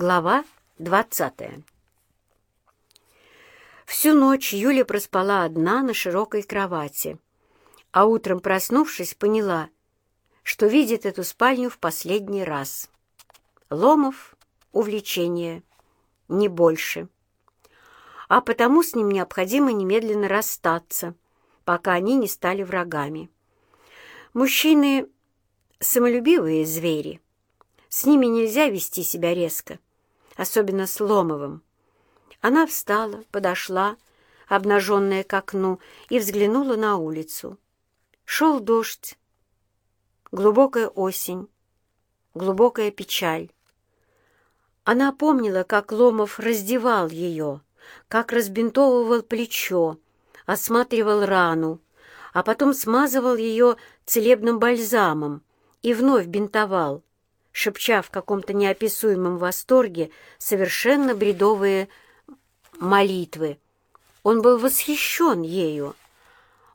Глава двадцатая Всю ночь Юля проспала одна на широкой кровати, а утром, проснувшись, поняла, что видит эту спальню в последний раз. Ломов — увлечение, не больше. А потому с ним необходимо немедленно расстаться, пока они не стали врагами. Мужчины — самолюбивые звери. С ними нельзя вести себя резко особенно с Ломовым. Она встала, подошла, обнаженная к окну, и взглянула на улицу. Шел дождь, глубокая осень, глубокая печаль. Она помнила, как Ломов раздевал ее, как разбинтовывал плечо, осматривал рану, а потом смазывал ее целебным бальзамом и вновь бинтовал, шепча в каком-то неописуемом восторге совершенно бредовые молитвы. Он был восхищен ею.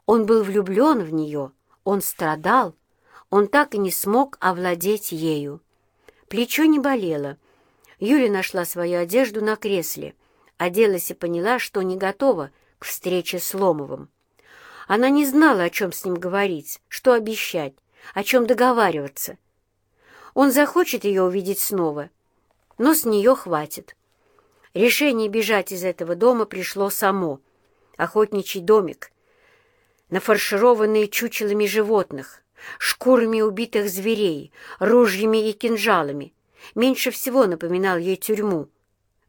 Он был влюблен в нее. Он страдал. Он так и не смог овладеть ею. Плечо не болело. Юля нашла свою одежду на кресле, оделась и поняла, что не готова к встрече с Ломовым. Она не знала, о чем с ним говорить, что обещать, о чем договариваться. Он захочет ее увидеть снова, но с нее хватит. Решение бежать из этого дома пришло само. Охотничий домик, нафаршированный чучелами животных, шкурами убитых зверей, ружьями и кинжалами, меньше всего напоминал ей тюрьму.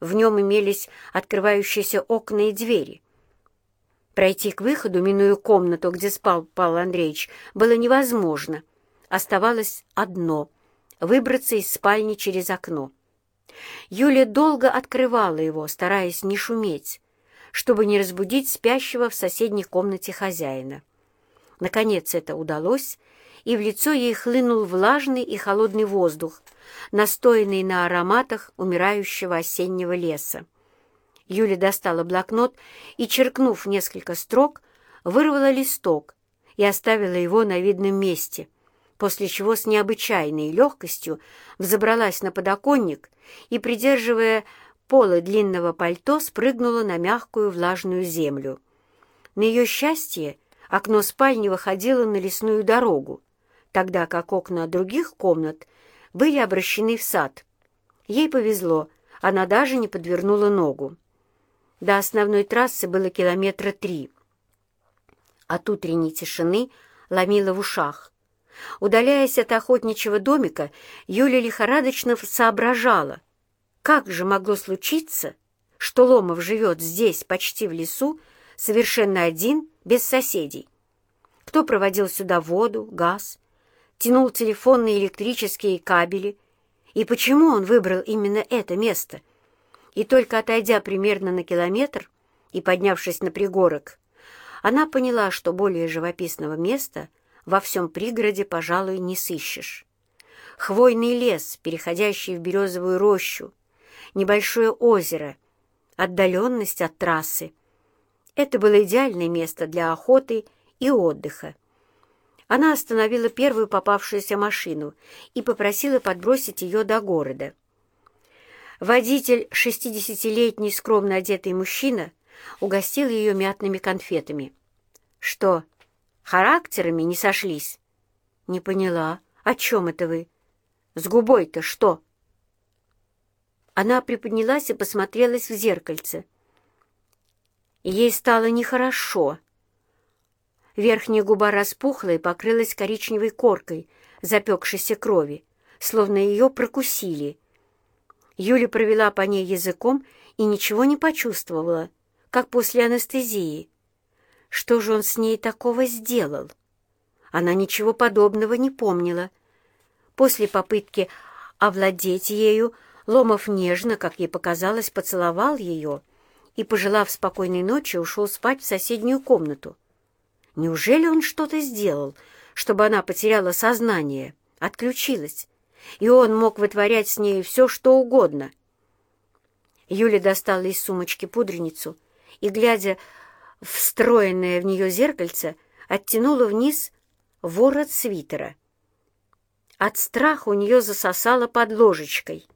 В нем имелись открывающиеся окна и двери. Пройти к выходу, минуя комнату, где спал Павел Андреевич, было невозможно. Оставалось одно выбраться из спальни через окно. Юля долго открывала его, стараясь не шуметь, чтобы не разбудить спящего в соседней комнате хозяина. Наконец это удалось, и в лицо ей хлынул влажный и холодный воздух, настоянный на ароматах умирающего осеннего леса. Юля достала блокнот и, черкнув несколько строк, вырвала листок и оставила его на видном месте, после чего с необычайной легкостью взобралась на подоконник и, придерживая полы длинного пальто, спрыгнула на мягкую влажную землю. На ее счастье окно спальни выходило на лесную дорогу, тогда как окна других комнат были обращены в сад. Ей повезло, она даже не подвернула ногу. До основной трассы было километра три. От утренней тишины ломило в ушах. Удаляясь от охотничьего домика, Юля лихорадочно соображала, как же могло случиться, что Ломов живет здесь, почти в лесу, совершенно один, без соседей. Кто проводил сюда воду, газ, тянул телефонные электрические кабели, и почему он выбрал именно это место? И только отойдя примерно на километр и поднявшись на пригорок, она поняла, что более живописного места — во всем пригороде, пожалуй, не сыщешь. Хвойный лес, переходящий в березовую рощу, небольшое озеро, отдаленность от трассы. Это было идеальное место для охоты и отдыха. Она остановила первую попавшуюся машину и попросила подбросить ее до города. Водитель, шестидесятилетний скромно одетый мужчина, угостил ее мятными конфетами. «Что, характерами не сошлись. Не поняла, о чем это вы? С губой-то что? Она приподнялась и посмотрелась в зеркальце. Ей стало нехорошо. Верхняя губа распухла и покрылась коричневой коркой запекшейся крови, словно ее прокусили. Юля провела по ней языком и ничего не почувствовала, как после анестезии. Что же он с ней такого сделал? Она ничего подобного не помнила. После попытки овладеть ею, Ломов нежно, как ей показалось, поцеловал ее и, пожелав спокойной ночи, ушел спать в соседнюю комнату. Неужели он что-то сделал, чтобы она потеряла сознание, отключилась, и он мог вытворять с ней все, что угодно? Юля достала из сумочки пудреницу и, глядя встроенное в нее зеркальце оттянуло вниз ворот свитера. От страха у нее засосало под ложечкой.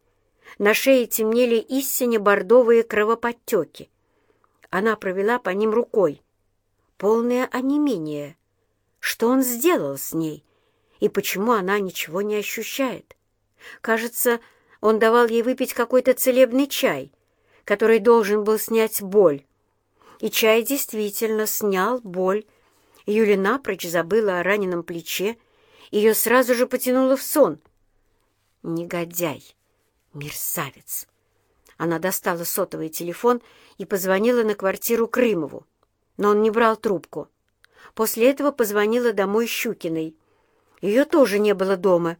На шее темнели истине бордовые кровоподтеки. Она провела по ним рукой. Полное онемение. Что он сделал с ней? И почему она ничего не ощущает? Кажется, он давал ей выпить какой-то целебный чай, который должен был снять боль. И чай действительно снял боль. Юля напрочь забыла о раненом плече, ее сразу же потянуло в сон. Негодяй! Мерзавец! Она достала сотовый телефон и позвонила на квартиру Крымову, но он не брал трубку. После этого позвонила домой Щукиной. Ее тоже не было дома.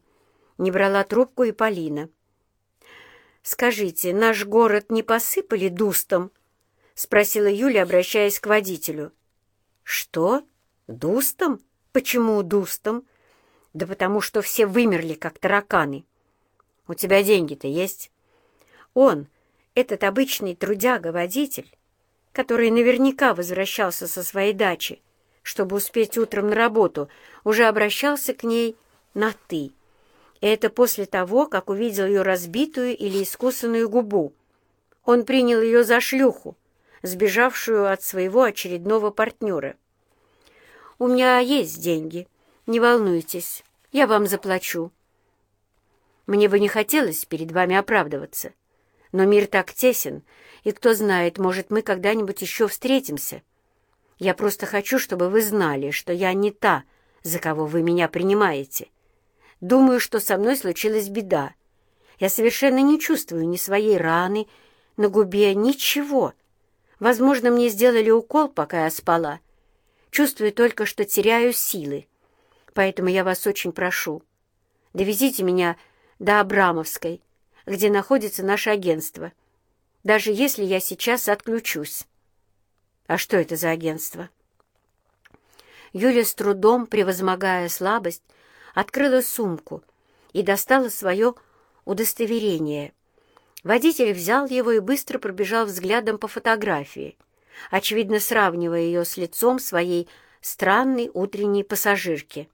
Не брала трубку и Полина. «Скажите, наш город не посыпали дустом?» — спросила Юля, обращаясь к водителю. «Что? Дустом? Почему дустом?» «Да потому что все вымерли, как тараканы. У тебя деньги-то есть?» «Он, этот обычный трудяга-водитель, который наверняка возвращался со своей дачи, чтобы успеть утром на работу, уже обращался к ней на «ты». И это после того, как увидел ее разбитую или искусанную губу. Он принял ее за шлюху, сбежавшую от своего очередного партнера. «У меня есть деньги, не волнуйтесь, я вам заплачу». Мне бы не хотелось перед вами оправдываться, но мир так тесен, и кто знает, может, мы когда-нибудь еще встретимся. Я просто хочу, чтобы вы знали, что я не та, за кого вы меня принимаете. Думаю, что со мной случилась беда. Я совершенно не чувствую ни своей раны, на губе, ничего. Возможно, мне сделали укол, пока я спала. Чувствую только, что теряю силы. Поэтому я вас очень прошу, довезите меня до Абрамовской, где находится наше агентство, даже если я сейчас отключусь. А что это за агентство? Юля с трудом, превозмогая слабость, открыла сумку и достала свое удостоверение. Водитель взял его и быстро пробежал взглядом по фотографии, очевидно сравнивая ее с лицом своей странной утренней пассажирки.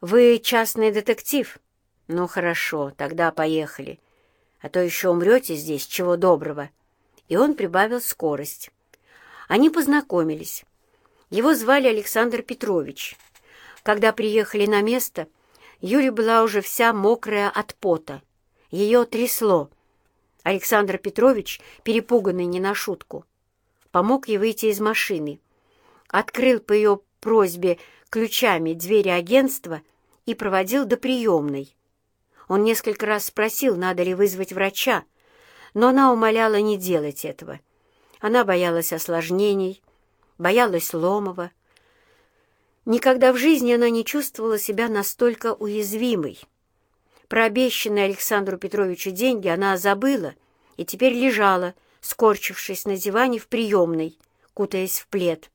«Вы частный детектив?» «Ну, хорошо, тогда поехали. А то еще умрете здесь, чего доброго» и он прибавил скорость. Они познакомились. Его звали Александр Петрович. Когда приехали на место, Юля была уже вся мокрая от пота. Ее трясло. Александр Петрович, перепуганный не на шутку, помог ей выйти из машины, открыл по ее просьбе ключами двери агентства и проводил до приемной. Он несколько раз спросил, надо ли вызвать врача, но она умоляла не делать этого. Она боялась осложнений, боялась Ломова. Никогда в жизни она не чувствовала себя настолько уязвимой. Про обещанные Александру Петровичу деньги она забыла и теперь лежала, скорчившись на диване в приемной, кутаясь в плед.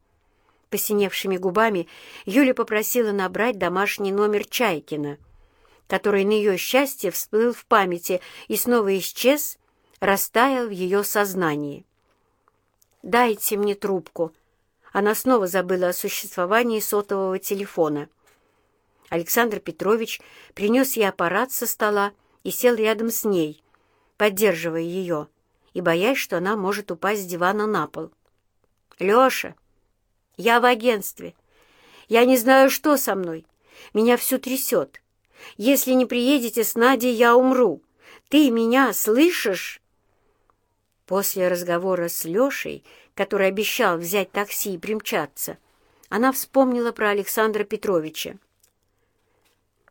Посиневшими губами Юля попросила набрать домашний номер Чайкина, который на ее счастье всплыл в памяти и снова исчез, растаял в ее сознании. «Дайте мне трубку». Она снова забыла о существовании сотового телефона. Александр Петрович принес ей аппарат со стола и сел рядом с ней, поддерживая ее и боясь, что она может упасть с дивана на пол. «Леша, я в агентстве. Я не знаю, что со мной. Меня всю трясет. Если не приедете с Надей, я умру. Ты меня слышишь?» После разговора с Лешей, который обещал взять такси и примчаться, она вспомнила про Александра Петровича.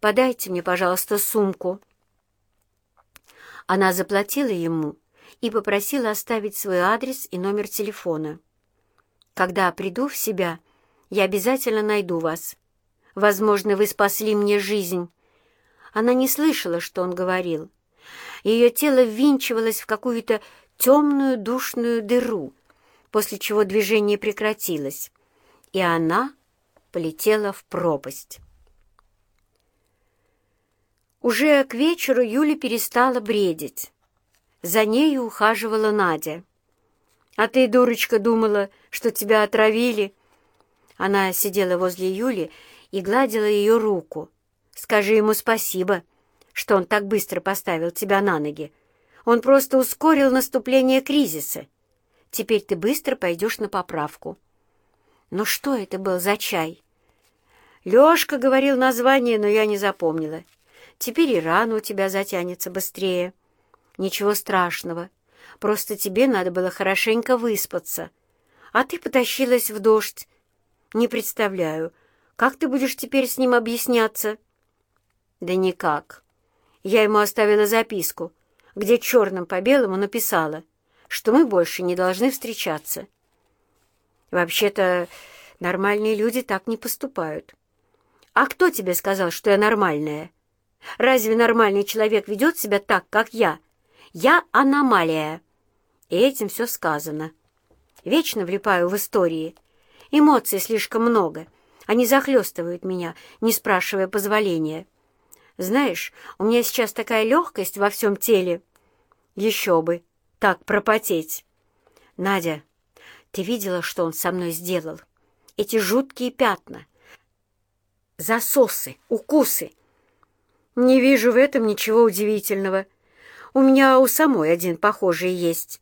«Подайте мне, пожалуйста, сумку». Она заплатила ему и попросила оставить свой адрес и номер телефона. «Когда приду в себя, я обязательно найду вас. Возможно, вы спасли мне жизнь». Она не слышала, что он говорил. Ее тело ввинчивалось в какую-то темную душную дыру, после чего движение прекратилось, и она полетела в пропасть. Уже к вечеру Юля перестала бредить. За нею ухаживала Надя. «А ты, дурочка, думала, что тебя отравили?» Она сидела возле Юли и гладила ее руку. «Скажи ему спасибо, что он так быстро поставил тебя на ноги. Он просто ускорил наступление кризиса. Теперь ты быстро пойдешь на поправку. Но что это был за чай? Лёшка говорил название, но я не запомнила. Теперь и рана у тебя затянется быстрее. Ничего страшного. Просто тебе надо было хорошенько выспаться. А ты потащилась в дождь. Не представляю, как ты будешь теперь с ним объясняться? Да никак. Я ему оставила записку, где черным по белому написала, что мы больше не должны встречаться. Вообще-то нормальные люди так не поступают. А кто тебе сказал, что я нормальная? Разве нормальный человек ведет себя так, как я? Я аномалия. И этим все сказано. Вечно влипаю в истории. Эмоций слишком много. Они захлестывают меня, не спрашивая позволения. Знаешь, у меня сейчас такая легкость во всем теле. Еще бы, так пропотеть. Надя, ты видела, что он со мной сделал? Эти жуткие пятна. Засосы, укусы. Не вижу в этом ничего удивительного. У меня у самой один похожий есть.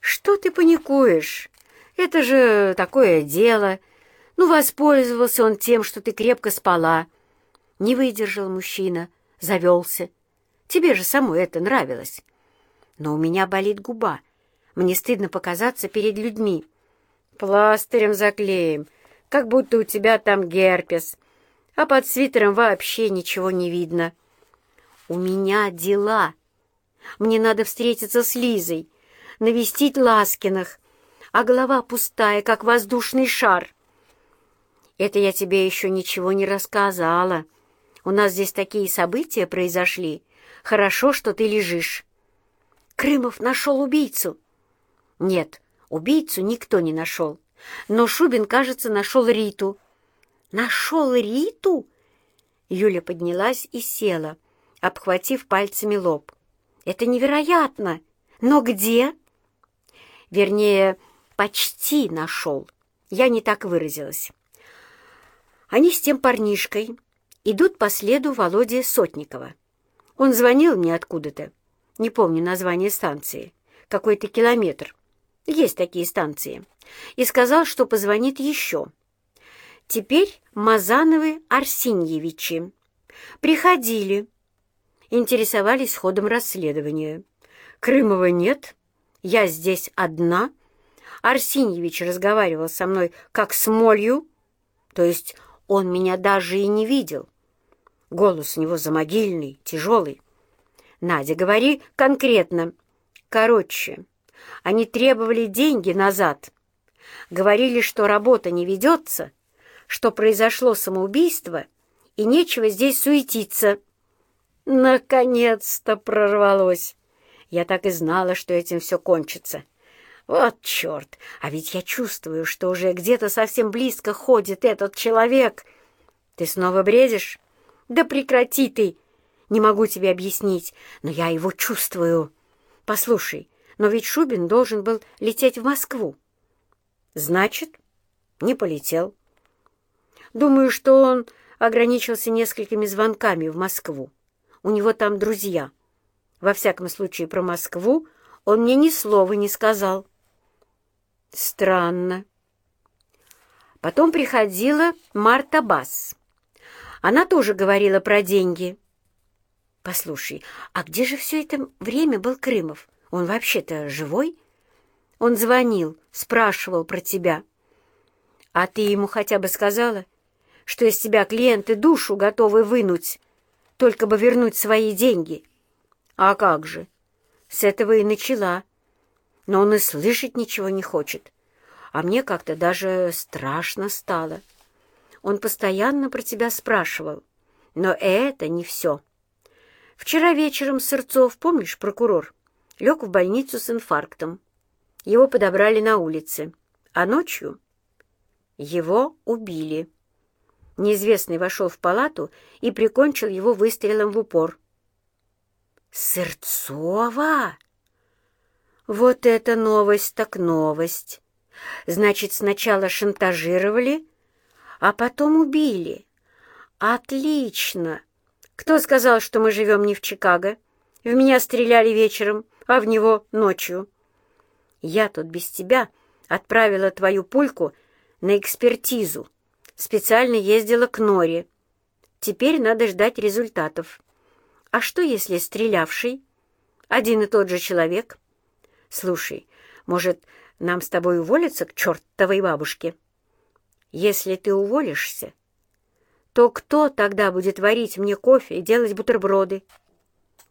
Что ты паникуешь? Это же такое дело. Ну, воспользовался он тем, что ты крепко спала. Не выдержал мужчина, завелся. Тебе же самой это нравилось. Но у меня болит губа. Мне стыдно показаться перед людьми. Пластырем заклеим, как будто у тебя там герпес. А под свитером вообще ничего не видно. У меня дела. Мне надо встретиться с Лизой, навестить Ласкиных, а голова пустая, как воздушный шар. Это я тебе еще ничего не рассказала. У нас здесь такие события произошли. Хорошо, что ты лежишь. Крымов нашел убийцу. Нет, убийцу никто не нашел. Но Шубин, кажется, нашел Риту. Нашел Риту? Юля поднялась и села, обхватив пальцами лоб. Это невероятно! Но где? Вернее, почти нашел. Я не так выразилась. Они с тем парнишкой идут по следу Володи Сотникова. Он звонил мне откуда-то, не помню название станции, какой-то километр. Есть такие станции. И сказал, что позвонит еще. Теперь Мазановы Арсеньевичи. Приходили. Интересовались ходом расследования. Крымова нет. Я здесь одна. Арсеньевич разговаривал со мной как с молью. То есть он меня даже и не видел. Голос у него замогильный, тяжелый. «Надя, говори конкретно. Короче, они требовали деньги назад. Говорили, что работа не ведется, что произошло самоубийство, и нечего здесь суетиться». Наконец-то прорвалось. Я так и знала, что этим все кончится. Вот черт! А ведь я чувствую, что уже где-то совсем близко ходит этот человек. Ты снова бредишь? Да прекрати ты! Не могу тебе объяснить, но я его чувствую. Послушай, но ведь Шубин должен был лететь в Москву. Значит, не полетел. Думаю, что он ограничился несколькими звонками в Москву. У него там друзья. Во всяком случае, про Москву он мне ни слова не сказал. Странно. Потом приходила Марта Бас. Она тоже говорила про деньги. Послушай, а где же все это время был Крымов? Он вообще-то живой? Он звонил, спрашивал про тебя. А ты ему хотя бы сказала, что из тебя клиенты душу готовы вынуть, только бы вернуть свои деньги? А как же? С этого и начала но он и слышать ничего не хочет. А мне как-то даже страшно стало. Он постоянно про тебя спрашивал. Но это не все. Вчера вечером Сырцов, помнишь, прокурор, лег в больницу с инфарктом. Его подобрали на улице. А ночью его убили. Неизвестный вошел в палату и прикончил его выстрелом в упор. «Сырцова!» Вот это новость так новость. Значит, сначала шантажировали, а потом убили. Отлично! Кто сказал, что мы живем не в Чикаго? В меня стреляли вечером, а в него ночью. Я тут без тебя отправила твою пульку на экспертизу. Специально ездила к Норе. Теперь надо ждать результатов. А что, если стрелявший один и тот же человек? Слушай, может, нам с тобой уволиться к чертовой бабушке? Если ты уволишься, то кто тогда будет варить мне кофе и делать бутерброды?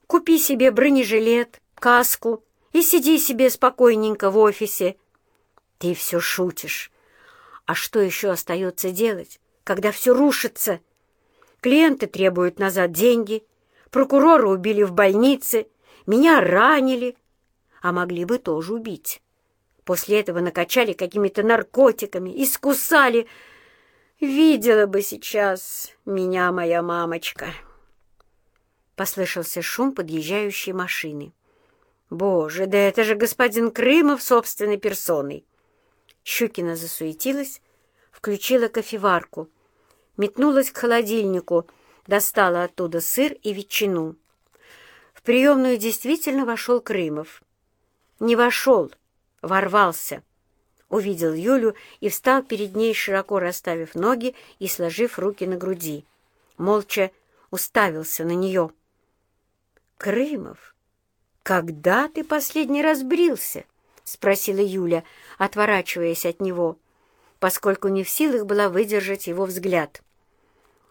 Купи себе бронежилет, каску и сиди себе спокойненько в офисе. Ты все шутишь. А что еще остается делать, когда все рушится? Клиенты требуют назад деньги, прокурора убили в больнице, меня ранили, а могли бы тоже убить. После этого накачали какими-то наркотиками, искусали. Видела бы сейчас меня моя мамочка. Послышался шум подъезжающей машины. Боже, да это же господин Крымов собственной персоной. Щукина засуетилась, включила кофеварку, метнулась к холодильнику, достала оттуда сыр и ветчину. В приемную действительно вошел Крымов. Не вошел, ворвался. Увидел Юлю и встал перед ней, широко расставив ноги и сложив руки на груди. Молча уставился на нее. «Крымов, когда ты последний раз брился?» — спросила Юля, отворачиваясь от него, поскольку не в силах была выдержать его взгляд.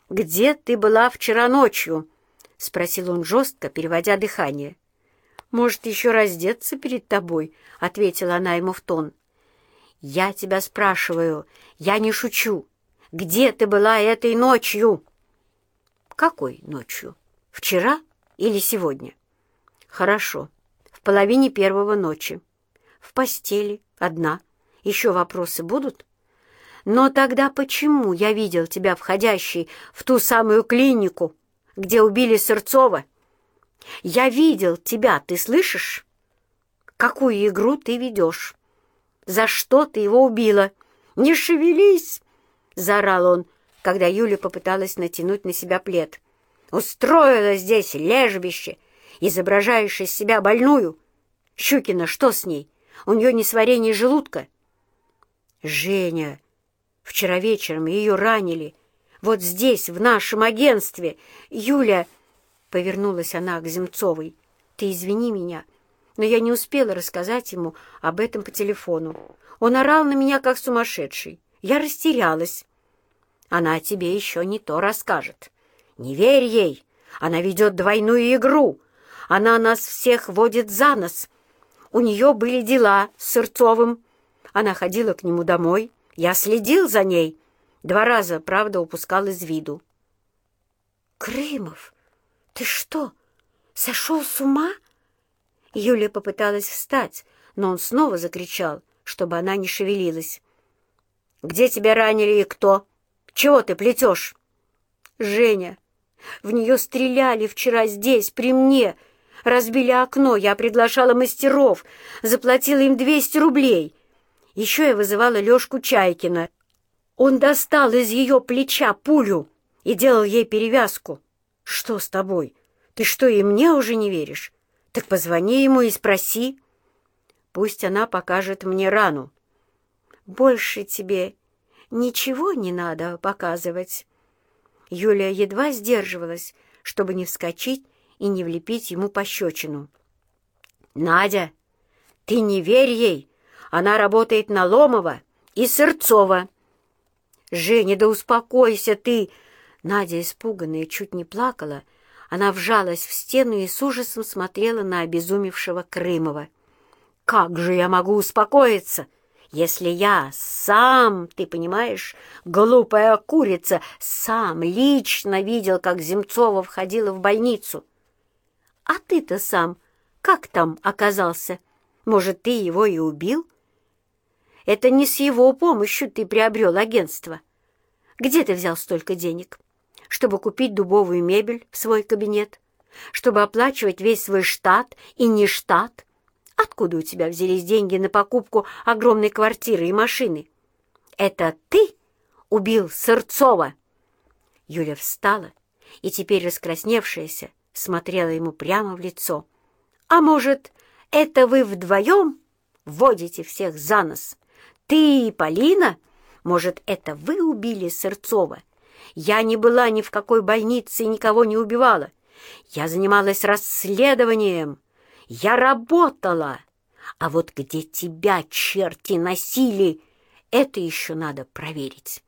«Где ты была вчера ночью?» — спросил он жестко, переводя дыхание. «Может, еще раздеться перед тобой?» — ответила она ему в тон. «Я тебя спрашиваю, я не шучу. Где ты была этой ночью?» «Какой ночью? Вчера или сегодня?» «Хорошо, в половине первого ночи. В постели, одна. Еще вопросы будут?» «Но тогда почему я видел тебя входящей в ту самую клинику, где убили Сырцова?» Я видел тебя, ты слышишь? Какую игру ты ведешь? За что ты его убила? Не шевелись!» — заорал он, когда Юля попыталась натянуть на себя плед. «Устроила здесь лежбище, изображаешь из себя больную. Щукина, что с ней? У нее несварение желудка?» «Женя, вчера вечером ее ранили. Вот здесь, в нашем агентстве. Юля...» Повернулась она к Земцовой. «Ты извини меня, но я не успела рассказать ему об этом по телефону. Он орал на меня, как сумасшедший. Я растерялась. Она тебе еще не то расскажет. Не верь ей. Она ведет двойную игру. Она нас всех водит за нос. У нее были дела с Сырцовым. Она ходила к нему домой. Я следил за ней. Два раза, правда, упускал из виду. «Крымов!» «Ты что, сошел с ума?» Юля попыталась встать, но он снова закричал, чтобы она не шевелилась. «Где тебя ранили и кто? Чего ты плетешь?» «Женя, в нее стреляли вчера здесь, при мне. Разбили окно, я приглашала мастеров, заплатила им 200 рублей. Еще я вызывала Лешку Чайкина. Он достал из ее плеча пулю и делал ей перевязку. «Что с тобой? Ты что, и мне уже не веришь? Так позвони ему и спроси. Пусть она покажет мне рану». «Больше тебе ничего не надо показывать». Юлия едва сдерживалась, чтобы не вскочить и не влепить ему пощечину. «Надя, ты не верь ей! Она работает на Ломова и Сырцова!» «Женя, да успокойся ты!» Надя, испуганная, чуть не плакала. Она вжалась в стену и с ужасом смотрела на обезумевшего Крымова. «Как же я могу успокоиться, если я сам, ты понимаешь, глупая курица, сам лично видел, как Земцова входила в больницу? А ты-то сам как там оказался? Может, ты его и убил?» Это не с его помощью ты приобрел агентство. Где ты взял столько денег? чтобы купить дубовую мебель в свой кабинет, чтобы оплачивать весь свой штат и не штат? Откуда у тебя взялись деньги на покупку огромной квартиры и машины? Это ты убил Сырцова?» Юля встала и теперь раскрасневшаяся смотрела ему прямо в лицо. «А может, это вы вдвоем водите всех за нос? Ты и Полина? Может, это вы убили Сырцова? Я не была ни в какой больнице и никого не убивала. Я занималась расследованием. Я работала. А вот где тебя черти носили, это еще надо проверить.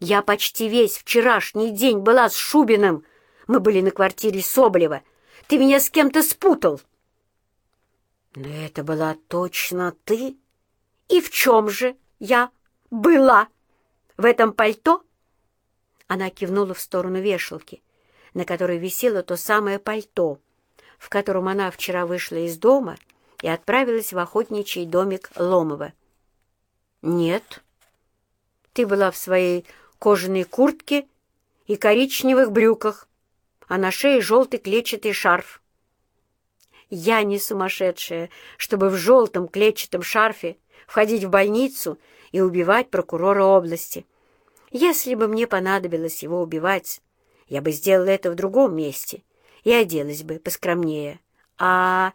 Я почти весь вчерашний день была с Шубиным. Мы были на квартире Соболева. Ты меня с кем-то спутал. Но это была точно ты? И в чем же я была? В этом пальто? Она кивнула в сторону вешалки, на которой висело то самое пальто, в котором она вчера вышла из дома и отправилась в охотничий домик Ломова. «Нет, ты была в своей кожаной куртке и коричневых брюках, а на шее желтый клетчатый шарф. Я не сумасшедшая, чтобы в желтом клетчатом шарфе входить в больницу и убивать прокурора области. Если бы мне понадобилось его убивать, я бы сделала это в другом месте и оделась бы поскромнее. А...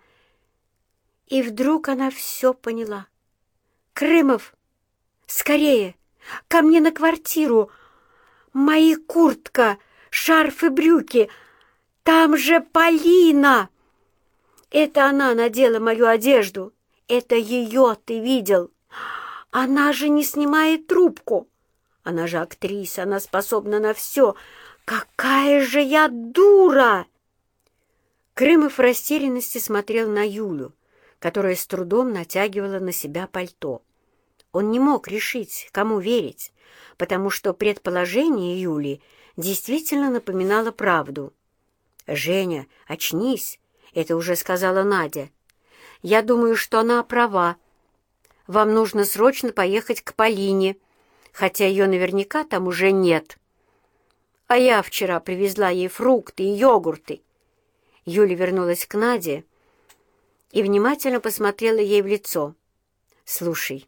И вдруг она все поняла. «Крымов, скорее, ко мне на квартиру! Мои куртка, шарф и брюки! Там же Полина!» Это она надела мою одежду. Это ее ты видел. Она же не снимает трубку. Она же актриса, она способна на все. Какая же я дура!» Крымов в растерянности смотрел на Юлю, которая с трудом натягивала на себя пальто. Он не мог решить, кому верить, потому что предположение Юли действительно напоминало правду. «Женя, очнись!» — это уже сказала Надя. «Я думаю, что она права. Вам нужно срочно поехать к Полине, хотя ее наверняка там уже нет. А я вчера привезла ей фрукты и йогурты». Юля вернулась к Наде и внимательно посмотрела ей в лицо. «Слушай,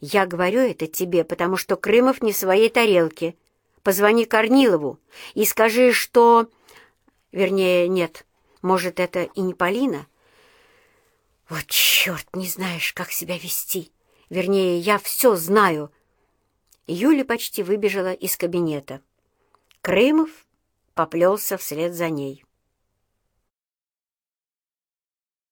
я говорю это тебе, потому что Крымов не в своей тарелке. Позвони Корнилову и скажи, что... Вернее, нет, может, это и не Полина? Вот черт, не знаешь, как себя вести. Вернее, я все знаю. Юля почти выбежала из кабинета. Крымов поплелся вслед за ней.